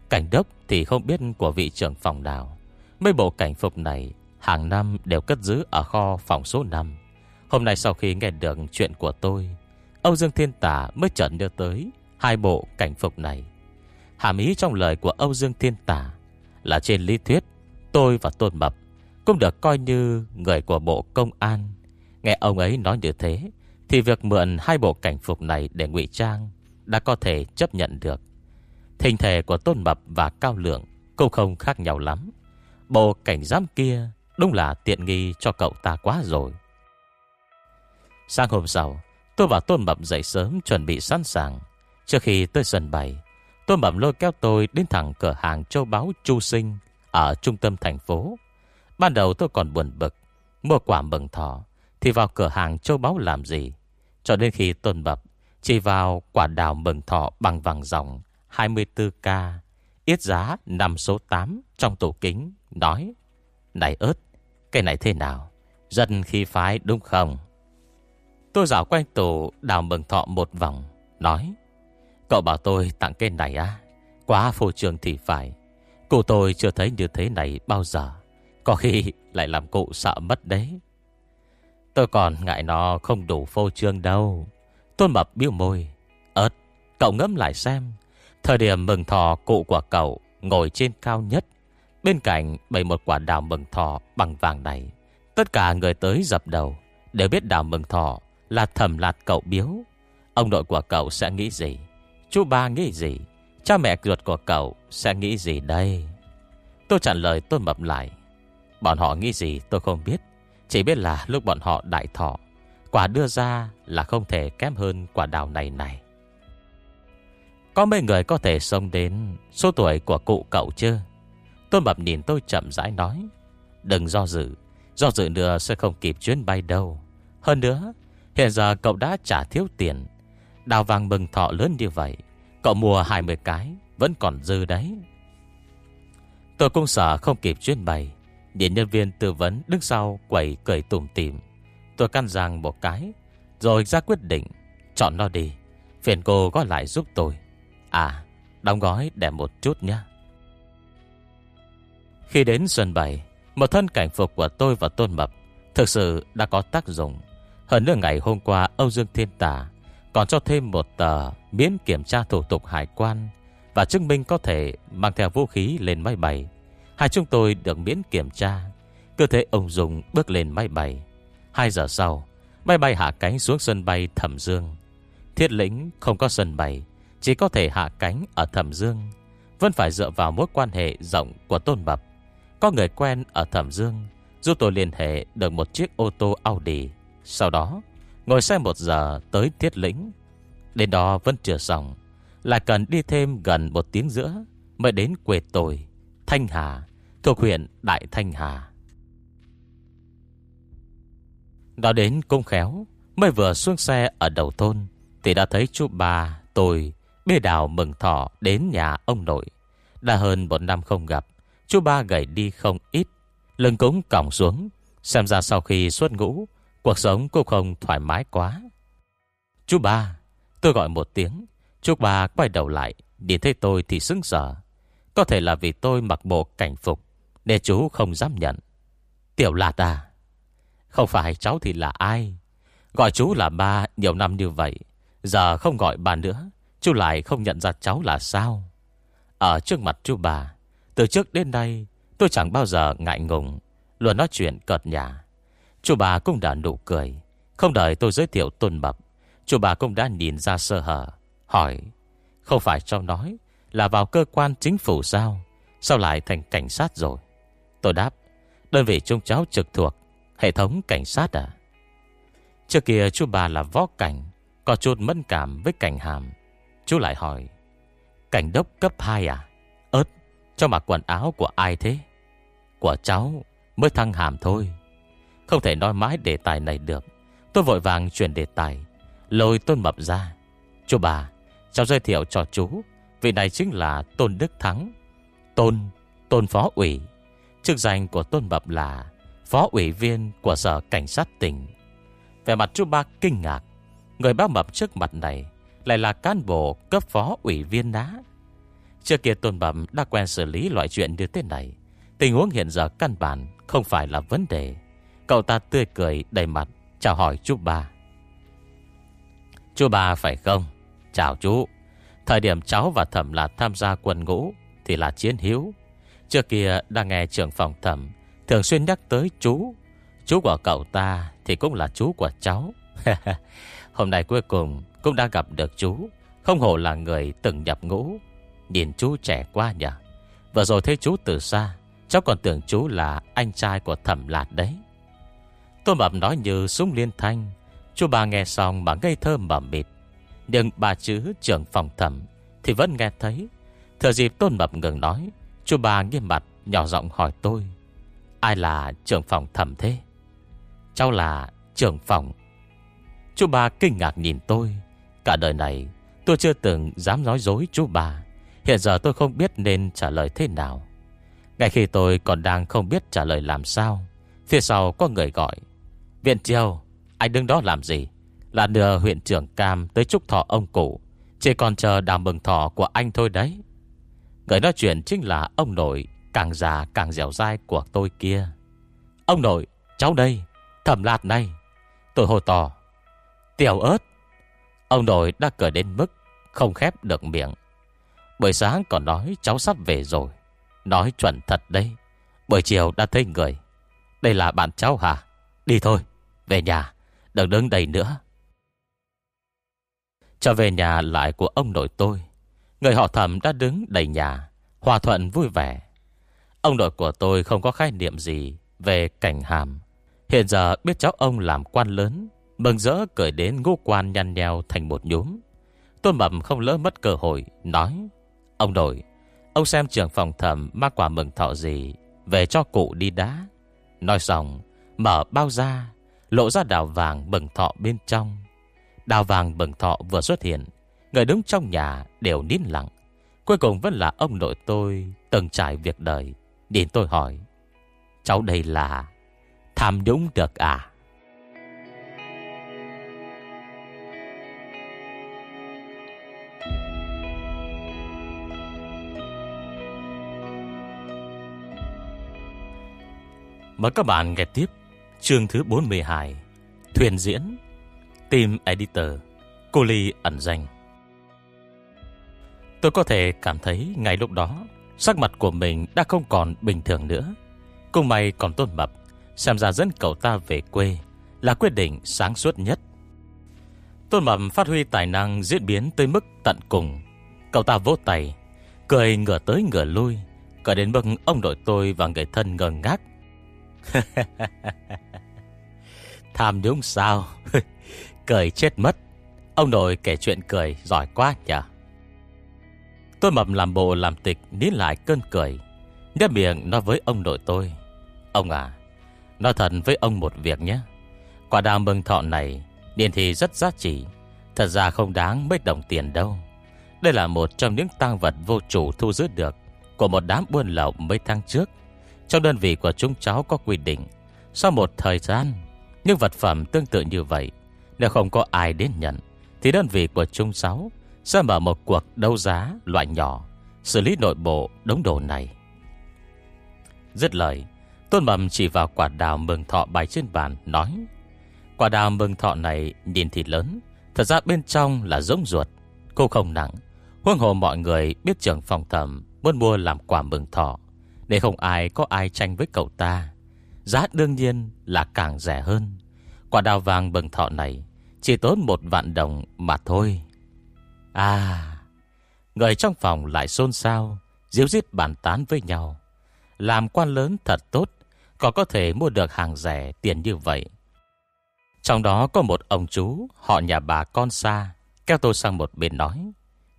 Cảnh đốc thì không biết của vị trưởng phòng nào. Mấy bộ cảnh phục này Hàng năm đều cất giữ ở kho phòng số 5 Hôm nay sau khi nghe được chuyện của tôi, Âu Dương Thiên Tả mới chợt nhớ tới Hai bộ cảnh phục này. Hàm ý trong lời của Âu Dương Thiên Tả Là trên lý thuyết Tôi và Tôn Mập Cũng được coi như người của bộ công an Nghe ông ấy nói như thế, Thì việc mượn hai bộ cảnh phục này để ngụy trang đã có thể chấp nhận được. Hình thể của Tôn Mập và Cao Lượng cũng không khác nhau lắm. Bộ cảnh giám kia đúng là tiện nghi cho cậu ta quá rồi. Sáng hôm sau, Tôi và Tôn Mập dậy sớm chuẩn bị sẵn sàng Trước khi tới sân bày Tôn Mập lôi kéo tôi đến thẳng cửa hàng châu báu Chu Sinh ở trung tâm thành phố. Ban đầu tôi còn buồn bực, Mua quả mừng thọ, Thì vào cửa hàng châu báu làm gì? Cho đến khi Tôn bập, Chỉ vào quả đào mừng thọ bằng vàng dòng 24k Yết giá năm số 8 Trong tủ kính, Nói, Này ớt, Cái này thế nào? Dân khi phái đúng không? Tôi dạo quanh tủ đào mừng thọ một vòng, Nói, Cậu bảo tôi tặng cái này á, Quá phô trương thì phải. Cụ tôi chưa thấy như thế này bao giờ. Có khi lại làm cụ sợ mất đấy. Tôi còn ngại nó không đủ phô trương đâu. Tôn mập biêu môi. Ơt Cậu ngẫm lại xem. Thời điểm mừng thọ cụ của cậu Ngồi trên cao nhất, Bên cạnh bày một quả đào mừng thọ bằng vàng này. Tất cả người tới dập đầu, Đều biết đào mừng thọ Là thầm lạt cậu biếu. Ông nội của cậu sẽ nghĩ gì? Chú ba nghĩ gì? Cha mẹ ruột của cậu sẽ nghĩ gì đây? Tôi trả lời, tôi mập lại. Bọn họ nghĩ gì tôi không biết. Chỉ biết là lúc bọn họ đại thọ, Quả đưa ra là không thể kém hơn quả đào này này. Có mấy người có thể sống đến Số tuổi của cụ cậu chưa Tôi mập nhìn tôi chậm rãi nói, Đừng do dự Do dự nữa sẽ không kịp chuyến bay đâu. Hơn nữa, Hiện giờ cậu đã trả thiếu tiền, Đào vàng mừng thọ lớn như vậy Cậu mua 20 cái, Vẫn còn dư đấy. Tôi cũng sợ không kịp chuyên bày Điện nhân viên tư vấn đứng sau Quẩy cười tùm tìm Tôi căn rằng một cái, Rồi ra quyết định, Chọn nó đi, Phiền cô gói lại giúp tôi. À đóng gói để một chút nhé. Khi đến sân bày Một thân cảnh phục của tôi và Tôn Mập Thực sự đã có tác dụng. Hơn nữa ngày hôm qua, Âu Dương Thiên Tà còn cho thêm một tờ miễn kiểm tra thủ tục hải quan và chứng minh có thể mang theo vũ khí lên máy bay. Hai chúng tôi được miễn kiểm tra. Cơ thể ông Dùng bước lên máy bay. Hai giờ sau, máy bay hạ cánh xuống sân bay Thẩm Dương. Thiết lĩnh không có sân bay, chỉ có thể hạ cánh ở Thẩm Dương. Vẫn phải dựa vào mối quan hệ rộng của Tôn Bập. Có người quen ở Thẩm Dương, giúp tôi liên hệ được một chiếc ô tô Audi. Sau đó, Ngồi xe một giờ tới thiết lĩnh. Đến đó vẫn chưa xong. Lại cần đi thêm gần một tiếng giữa Mới đến quê tôi, Thanh Hà, Thuộc huyện Đại Thanh Hà. Đó đến cung khéo, Mới vừa xuống xe ở đầu thôn Thì đã thấy chú bà tôi Bê đào mừng thọ đến nhà ông nội. Đã hơn một năm không gặp, Chú ba gầy đi không ít, Lưng cũng còng xuống, Xem ra sau khi xuất ngũ Cuộc sống cũng không thoải mái quá. Chú ba, Tôi gọi một tiếng. Chú ba quay đầu lại, Nhìn thấy tôi thì sững sờ. Có thể là vì tôi mặc bộ cảnh phục, Nên chú không dám nhận. Tiểu là ta Không phải cháu thì là ai? Gọi chú là ba nhiều năm như vậy, Giờ không gọi ba nữa, Chú lại không nhận ra cháu là sao? Ở trước mặt chú bà Từ trước đến nay, Tôi chẳng bao giờ ngại ngùng, Luôn nói chuyện cợt nhà Chú bà cũng đã nụ cười. Không đợi tôi giới thiệu tôn mập Chú bà cũng đã nhìn ra sơ hở, Hỏi, Không phải cháu nói Là vào cơ quan chính phủ sao? Sao lại thành cảnh sát rồi? Tôi đáp, Đơn vị chúng cháu trực thuộc, Hệ thống cảnh sát à? Trước kia chú bà là võ cảnh, Có chút mẫn cảm với cảnh hàm. Chú lại hỏi, Cảnh đốc cấp 2 à? Ơt Cho mặc quần áo của ai thế? Của cháu mới thăng hàm thôi không thể nói mãi đề tài này được. Tôi vội vàng chuyển đề tài. Lôi Tôn Mập ra. Chú bà, Cháu giới thiệu cho chú. Vị này chính là Tôn Đức Thắng. Tôn Tôn Phó ủy. Chức danh của Tôn Mập là Phó ủy viên của Sở Cảnh sát tỉnh. Về mặt chú ba kinh ngạc. Người bác mập trước mặt này Lại là cán bộ cấp phó ủy viên đá Trước kia Tôn Mập đã quen xử lý loại chuyện như thế này. Tình huống hiện giờ căn bản Không phải là vấn đề. Cậu ta tươi cười, đầy mặt, Chào hỏi chú bà. Chú bà phải không? Chào chú. Thời điểm cháu và thẩm là tham gia quân ngũ Thì là chiến hiếu Trước kia đang nghe trưởng phòng thẩm, Thường xuyên nhắc tới chú. Chú của cậu ta thì cũng là chú của cháu. [laughs] Hôm nay cuối cùng Cũng đã gặp được chú. Không hổ là người từng nhập ngũ. Nhìn chú trẻ quá nhỉ. Vừa rồi thấy chú từ xa, Cháu còn tưởng chú là anh trai của thẩm lạt đấy. Tô Mập nói như súng liên thanh. Chú bà nghe xong mà ngây thơ mở mịt. Nhưng bà chữ trưởng phòng thẩm Thì vẫn nghe thấy. Thừa dịp tôn mập ngừng nói, Chú bà nghiêm mặt nhỏ giọng hỏi tôi, Ai là trưởng phòng thẩm thế? Cháu là trưởng phòng. Chú bà kinh ngạc nhìn tôi. Cả đời này, tôi chưa từng dám nói dối chú bà. Hiện giờ tôi không biết nên trả lời thế nào. Ngay khi tôi còn đang không biết trả lời làm sao, Phía sau có người gọi. Viện triều, Anh đứng đó làm gì? Là đưa huyện trưởng Cam tới chúc thọ ông cụ, Chỉ còn chờ đàm mừng thọ của anh thôi đấy. Người nói chuyện chính là ông nội Càng già càng dẻo dai của tôi kia. Ông nội, Cháu đây, Thẩm lạt này. Tôi hô to, Tiểu ớt! Ông nội đã cười đến mức Không khép được miệng. Buổi sáng còn nói cháu sắp về rồi. Nói chuẩn thật đấy. Buổi chiều đã thấy người. Đây là bạn cháu hả? Đi thôi. Về nhà, Đừng đứng đây nữa. Trở về nhà lại của ông nội tôi. Người họ thẩm đã đứng đầy nhà, Hòa thuận vui vẻ. Ông nội của tôi không có khái niệm gì Về cảnh hàm. Hiện giờ biết cháu ông làm quan lớn, Mừng rỡ cười đến ngũ quan nhăn nheo thành một nhúm. Tôn Mập không lỡ mất cơ hội, Nói, Ông nội, Ông xem trưởng phòng thẩm mang quả mừng thọ gì Về cho cụ đi đá Nói xong, Mở bao ra Lộ ra đào vàng bừng thọ bên trong. Đào vàng bừng thọ vừa xuất hiện, Người đứng trong nhà đều nín lặng. Cuối cùng vẫn là ông nội tôi Từng trải việc đời, Nhìn tôi hỏi, Cháu đây là Tham nhũng được à? Mời các bạn nghe tiếp chương thứ 42 Thuyền diễn, Team Editor, Cô Ly ẩn danh. Tôi có thể cảm thấy ngay lúc đó, Sắc mặt của mình đã không còn bình thường nữa. Cùng mày còn tôn mập, Xem ra dẫn cậu ta về quê Là quyết định sáng suốt nhất. Tôn mập phát huy tài năng diễn biến tới mức tận cùng. Cậu ta vỗ tay, Cười ngửa tới ngửa lui cả đến mức ông đội tôi và người thân ngờ ngác. [laughs] Tham nhũng sao? [laughs] Cười chết mất. Ông nội kể chuyện cười giỏi quá nhỉ? Tôi mập làm bộ làm tịch, Nín lại cơn cười. Nhét miệng nói với ông nội tôi. Ông à Nói thật với ông một việc nhé. Quả đào mừng thọ này, Điền thì rất giá trị. Thật ra không đáng mấy đồng tiền đâu. Đây là một trong những tang vật vô chủ thu giữ được Của một đám buôn lậu mấy tháng trước. Trong đơn vị của chúng cháu có quy định, Sau một thời gian những vật phẩm tương tự như vậy, Nếu không có ai đến nhận, Thì đơn vị của trung sáu Sẽ mở một cuộc đấu giá loại nhỏ, Xử lý nội bộ đống đồ này. Dứt lời, Tôn Mầm chỉ vào quả đào mừng thọ bày trên bàn, Nói, Quả đào mừng thọ này nhìn thì lớn, Thật ra bên trong là giống ruột Cô không nặng. Huông hồ mọi người biết trưởng phòng thẩm Muốn mua làm quả mừng thọ, để không ai có ai tranh với cậu ta. Giá đương nhiên là càng rẻ hơn. Quả đào vàng bừng thọ này Chỉ tốn một vạn đồng mà thôi. À Người trong phòng lại xôn xao Diếu dít bàn tán với nhau. Làm quan lớn thật tốt Còn có thể mua được hàng rẻ tiền như vậy. Trong đó có một ông chú Họ nhà bà con xa Kéo tôi sang một bên nói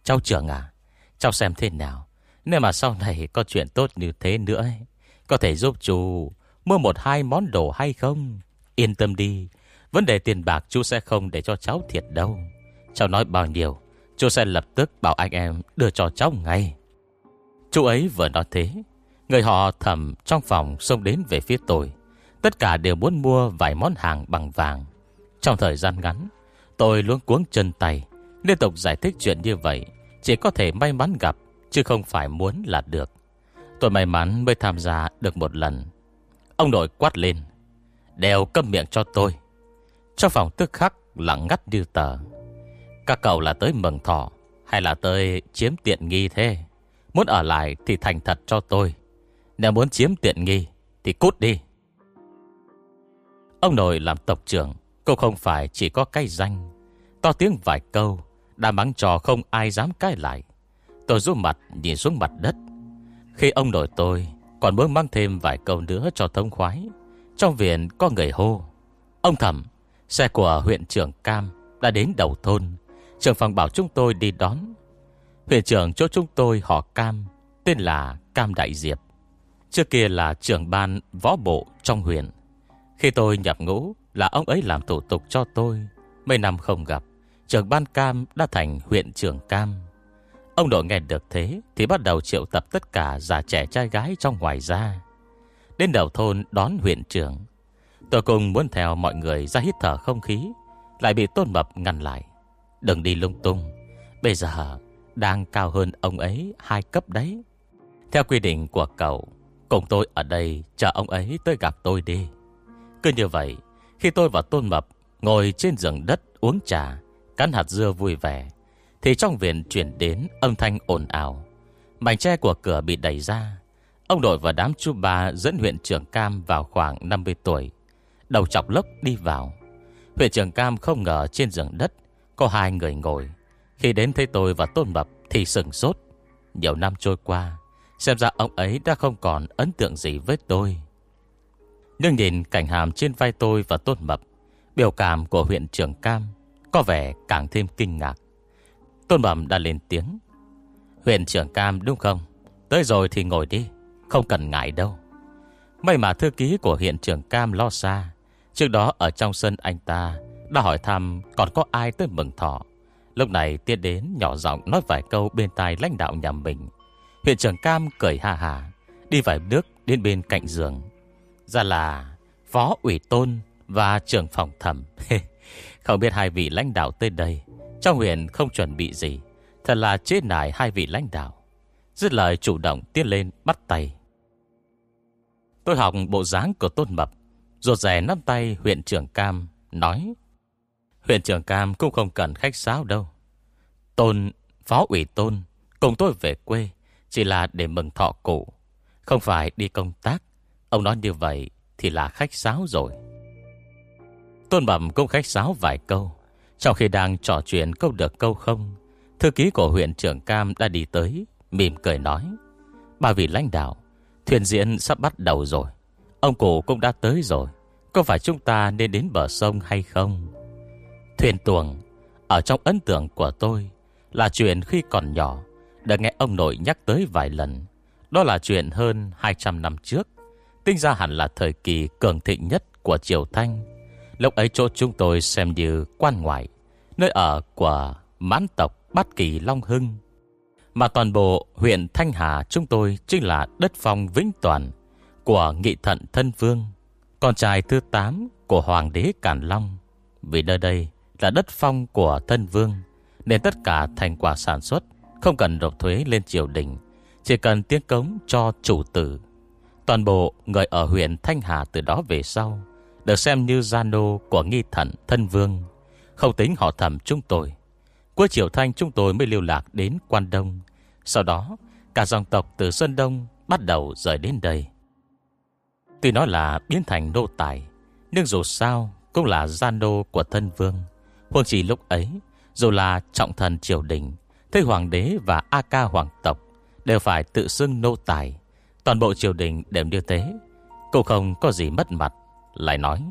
Cháu trưởng à Cháu xem thế nào nếu mà sau này có chuyện tốt như thế nữa ấy, Có thể giúp chú Mua một hai món đồ hay không? Yên tâm đi, Vấn đề tiền bạc chú sẽ không để cho cháu thiệt đâu. Cháu nói bao nhiêu, Chú sẽ lập tức bảo anh em đưa cho cháu ngay. Chú ấy vừa nói thế, Người họ thầm trong phòng xông đến về phía tôi. Tất cả đều muốn mua vài món hàng bằng vàng. Trong thời gian ngắn, Tôi luôn cuống chân tay, Liên tục giải thích chuyện như vậy, Chỉ có thể may mắn gặp, Chứ không phải muốn là được. Tôi may mắn mới tham gia được một lần. Ông nội quát lên. Đều câm miệng cho tôi. Trong phòng tức khắc lặng ngắt như tờ. Các cậu là tới mừng thọ, Hay là tới chiếm tiện nghi thế? Muốn ở lại thì thành thật cho tôi. Nếu muốn chiếm tiện nghi Thì cút đi. Ông nội làm tộc trưởng, Cô không phải chỉ có cái danh. To tiếng vài câu, Đã mắng trò không ai dám cãi lại. Tôi rút mặt nhìn xuống mặt đất. Khi ông nội tôi còn muốn mang thêm vài câu nữa cho thông khoái. Trong viện có người hô, Ông thẩm, Xe của huyện trưởng Cam đã đến đầu thôn. Trưởng phòng bảo chúng tôi đi đón. Huyện trưởng cho chúng tôi họ Cam, Tên là Cam Đại Diệp. Trước kia là trưởng ban võ bộ trong huyện. Khi tôi nhập ngũ Là ông ấy làm thủ tục cho tôi. Mấy năm không gặp, Trưởng ban Cam đã thành huyện trưởng Cam. Ông nội nghe được thế Thì bắt đầu triệu tập tất cả già trẻ trai gái trong ngoài ra. Đến đầu thôn đón huyện trưởng. Tôi cùng muốn theo mọi người ra hít thở không khí, Lại bị tôn mập ngăn lại. Đừng đi lung tung, Bây giờ đang cao hơn ông ấy hai cấp đấy. Theo quy định của cậu, Cùng tôi ở đây chờ ông ấy tới gặp tôi đi. Cứ như vậy, Khi tôi và Tôn Mập Ngồi trên giường đất uống trà, Cắn hạt dưa vui vẻ thì trong viện chuyển đến âm thanh ồn ào. Mảnh tre của cửa bị đẩy ra. Ông đội và đám chú ba Dẫn huyện trưởng Cam vào khoảng 50 tuổi. Đầu chọc lốc đi vào. Huyện trưởng Cam không ngờ trên giường đất Có hai người ngồi. Khi đến thấy tôi và Tôn Mập Thì sừng sốt. Nhiều năm trôi qua, Xem ra ông ấy đã không còn ấn tượng gì với tôi. Nhưng nhìn cảnh hàm trên vai tôi và Tôn Mập, Biểu cảm của huyện trưởng Cam Có vẻ càng thêm kinh ngạc. Tôn Bẩm đã lên tiếng. Huyện trưởng Cam đúng không? Tới rồi thì ngồi đi, Không cần ngại đâu. May mà thư ký của huyện trưởng Cam lo xa. Trước đó ở trong sân anh ta Đã hỏi thăm còn có ai tới mừng thọ. Lúc này tiến đến nhỏ giọng nói vài câu bên tai lãnh đạo nhà mình. Huyện trưởng Cam cười ha hà, Đi vài bước đến bên cạnh giường. Ra là Phó ủy tôn và trưởng phòng thẩm. [laughs] Không biết hai vị lãnh đạo tới đây trong huyện không chuẩn bị gì. Thật là chế nải hai vị lãnh đạo. Dứt lời chủ động tiến lên bắt tay. Tôi học bộ dáng của Tôn Mập. Rột rẻ nắm tay huyện trưởng Cam Nói Huyện trưởng Cam cũng không cần khách sáo đâu. Tôn, phó ủy tôn Cùng tôi về quê Chỉ là để mừng thọ cụ Không phải đi công tác. Ông nói như vậy thì là khách sáo rồi. Tôn Bẩm cũng khách sáo vài câu. Trong khi đang trò chuyện câu được câu không, Thư ký của huyện trưởng Cam đã đi tới, Mỉm cười nói, bà vị lãnh đạo, Thuyền diễn sắp bắt đầu rồi. Ông cụ cũng đã tới rồi. Có phải chúng ta nên đến bờ sông hay không? Thuyền tuồng, Ở trong ấn tượng của tôi Là chuyện khi còn nhỏ, Đã nghe ông nội nhắc tới vài lần. Đó là chuyện hơn 200 năm trước Tinh ra hẳn là thời kỳ cường thịnh nhất của Triều Thanh. Lúc ấy chỗ chúng tôi xem như quan ngoại. Nơi ở của mãn tộc Bát Kỳ Long Hưng, Mà toàn bộ huyện Thanh Hà chúng tôi Chính là đất phong vĩnh toàn Của nghị thận thân vương, Con trai thứ 8 của Hoàng đế Càn Long. Vì nơi đây là đất phong của thân vương, Nên tất cả thành quả sản xuất Không cần nộp thuế lên triều đình, Chỉ cần tiến cống cho chủ tử. Toàn bộ người ở huyện Thanh Hà từ đó về sau Được xem như gia nô của nghi thận thân vương. Không tính họ thẩm chúng tôi. Cuối chiều thanh chúng tôi mới lưu lạc đến quan đông. Sau đó, Cả dòng tộc từ Sơn Đông Bắt đầu rời đến đây. Tuy nói là biến thành nô tài, Nhưng dù sao Cũng là gian nô của thân vương. Huống chỉ lúc ấy, Dù là trọng thần triều đình, Thế hoàng đế và A ca hoàng tộc Đều phải tự xưng nô tài. Toàn bộ triều đình đều như thế Cô không có gì mất mặt, Lại nói.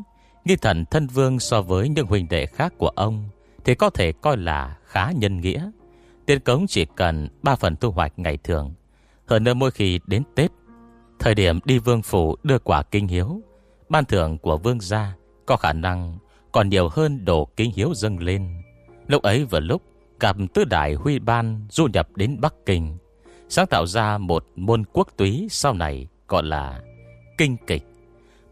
Nghi thần thân vương so với những huynh đệ khác của ông Thì có thể coi là khá nhân nghĩa. Tiền cống chỉ cần 3 phần thu hoạch ngày thường. Hơn nữa mỗi khi đến Tết, Thời điểm đi vương phủ đưa quả kinh hiếu, Ban thưởng của vương gia Có khả năng còn nhiều hơn đồ kinh hiếu dâng lên. Lúc ấy vừa lúc, Gặp tứ đại huy ban du nhập đến Bắc Kinh, Sáng tạo ra một môn quốc túy sau này Gọi là kinh kịch.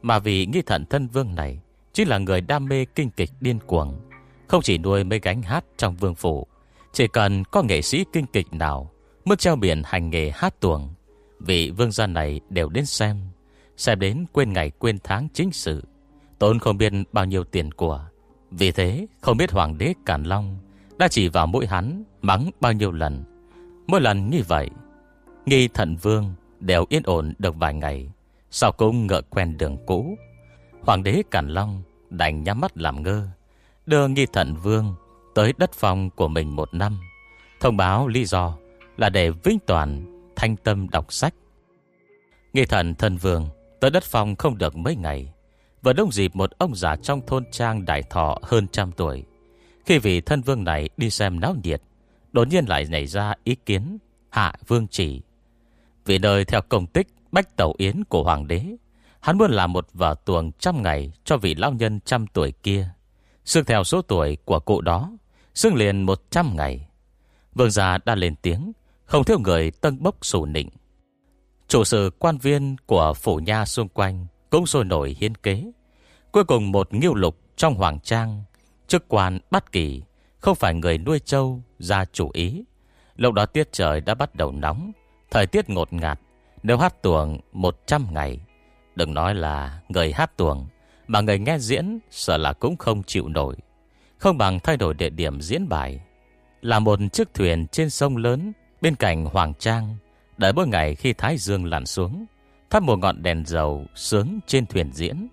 Mà vì nghi thận thân vương này Chính là người đam mê kinh kịch điên cuồng, Không chỉ nuôi mấy gánh hát trong vương phủ, Chỉ cần có nghệ sĩ kinh kịch nào Mức treo biển hành nghề hát tuồng, Vị vương gia này đều đến xem Xem đến quên ngày quên tháng chính sự. Tốn không biết bao nhiêu tiền của, Vì thế không biết hoàng đế Càn Long Đã chỉ vào mũi hắn Mắng bao nhiêu lần. Mỗi lần như vậy, Nghi thận vương đều yên ổn được vài ngày, Sau cũng ngỡ quen đường cũ. Hoàng đế Càn Long Đành nhắm mắt làm ngơ, Đưa nghi thận vương Tới đất phòng của mình một năm, Thông báo lý do Là để vinh toàn Thanh tâm đọc sách. Nghi thần thân vương Tới đất phòng không được mấy ngày, Vừa đông dịp một ông già trong thôn trang đại thọ hơn trăm tuổi. Khi vị thân vương này đi xem náo nhiệt, Đột nhiên lại nảy ra ý kiến, Hạ vương chỉ. Vì đời theo công tích Bách Tẩu Yến của Hoàng đế Hắn muốn làm một vở tuồng trăm ngày Cho vị lão nhân trăm tuổi kia. Xương theo số tuổi của cụ đó, Xương liền một trăm ngày. Vương gia đã lên tiếng, Không thiếu người tân bốc sủ nịnh. Chủ sự quan viên của phủ nha xung quanh Cũng sôi nổi hiến kế. Cuối cùng một nghiêu lục trong hoàng trang, Chức quan bắt kỳ, Không phải người nuôi trâu ra chủ ý. Lúc đó tiết trời đã bắt đầu nóng, Thời tiết ngột ngạt, Nếu hát tuồng 100 ngày Đừng nói là người hát tuồng, Mà người nghe diễn Sợ là cũng không chịu nổi. Không bằng thay đổi địa điểm diễn bài. Là một chiếc thuyền trên sông lớn, Bên cạnh Hoàng Trang, Đợi mỗi ngày khi Thái Dương lặn xuống Thắp một ngọn đèn dầu sướng trên thuyền diễn.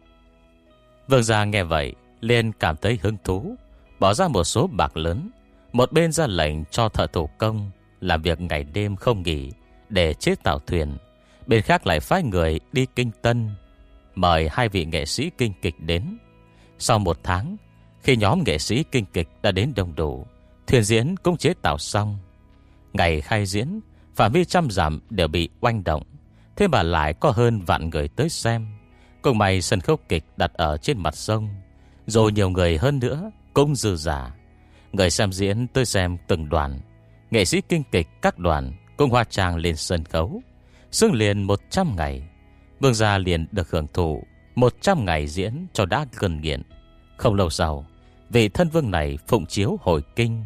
Vương gia nghe vậy, liền cảm thấy hứng thú, Bỏ ra một số bạc lớn, Một bên ra lệnh cho thợ thủ công Làm việc ngày đêm không nghỉ Để chế tạo thuyền. Bên khác lại phái người đi kinh tân, Mời hai vị nghệ sĩ kinh kịch đến. Sau một tháng, Khi nhóm nghệ sĩ kinh kịch đã đến đông đủ Thuyền diễn cũng chế tạo xong. Ngày khai diễn, Phạm vi trăm dặm đều bị oanh động, Thế mà lại có hơn vạn người tới xem. Cùng may sân khấu kịch đặt ở trên mặt sông Rồi nhiều người hơn nữa Cũng dư giả Người xem diễn tới xem từng đoàn, Nghệ sĩ kinh kịch các đoàn Cũng hoa trang lên sân khấu. Xưng liền 100 ngày. Vương gia liền được hưởng thụ 100 ngày diễn cho đã gần nghiện. Không lâu sau, Vị thân vương này phụng chiếu hồi kinh.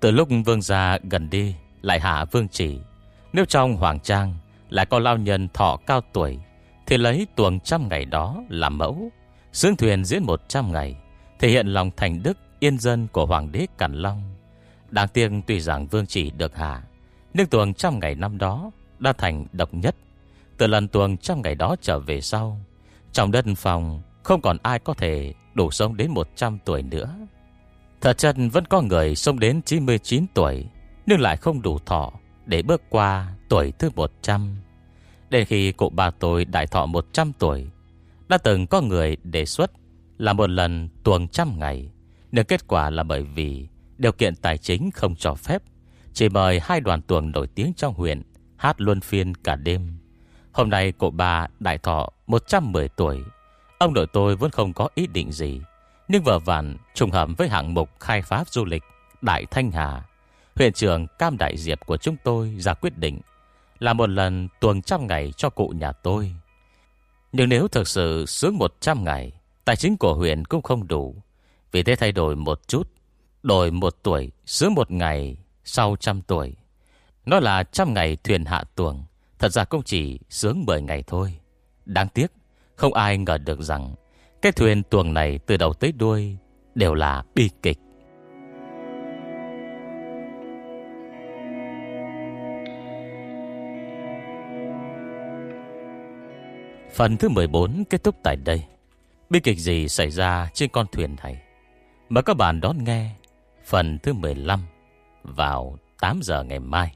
Từ lúc vương gia gần đi, Lại hạ vương chỉ. Nếu trong hoàng trang Lại có lao nhân thọ cao tuổi, Thì lấy tuồng trăm ngày đó làm mẫu Sướng thuyền diễn 100 ngày, Thể hiện lòng thành đức, Yên dân của hoàng đế Càn Long. Đáng tiếc tuy rằng vương chỉ được hạ, Nhưng tuồng trăm ngày năm đó đã thành độc nhất. Từ lần tuồng trăm ngày đó trở về sau, Trong đất phòng Không còn ai có thể đủ sống đến 100 tuổi nữa. Thật chân vẫn có người sống đến 99 tuổi, Nhưng lại không đủ thọ Để bước qua tuổi thứ 100 Đến khi cụ bà tôi đại thọ 100 tuổi, Đã từng có người đề xuất Là một lần tuồng trăm ngày, Nhưng kết quả là bởi vì Điều kiện tài chính không cho phép, Chỉ mời hai đoàn tuồng nổi tiếng trong huyện Hát luân phiên cả đêm. Hôm nay cụ bà đại thọ 110 tuổi. Ông nội tôi vẫn không có ý định gì, Nhưng vợ vặn trùng hợp với hạng mục khai phá du lịch Đại Thanh Hà, Huyện trưởng Cam Đại Diệp của chúng tôi ra quyết định Là một lần tuần trăm ngày cho cụ nhà tôi. Nhưng nếu thực sự sướng 100 ngày, Tài chính của huyện cũng không đủ. Vì thế thay đổi một chút, Đổi một tuổi Sướng một ngày Sau trăm tuổi. Nó là trăm ngày thuyền hạ tuồng. Thật ra cũng chỉ sướng 10 ngày thôi. Đáng tiếc, Không ai ngờ được rằng Cái thuyền tuồng này từ đầu tới đuôi Đều là bi kịch. Phần thứ 14 kết thúc tại đây. Bi kịch gì xảy ra trên con thuyền này? Mời các bạn đón nghe Phần thứ 15 Vào 8 giờ ngày mai.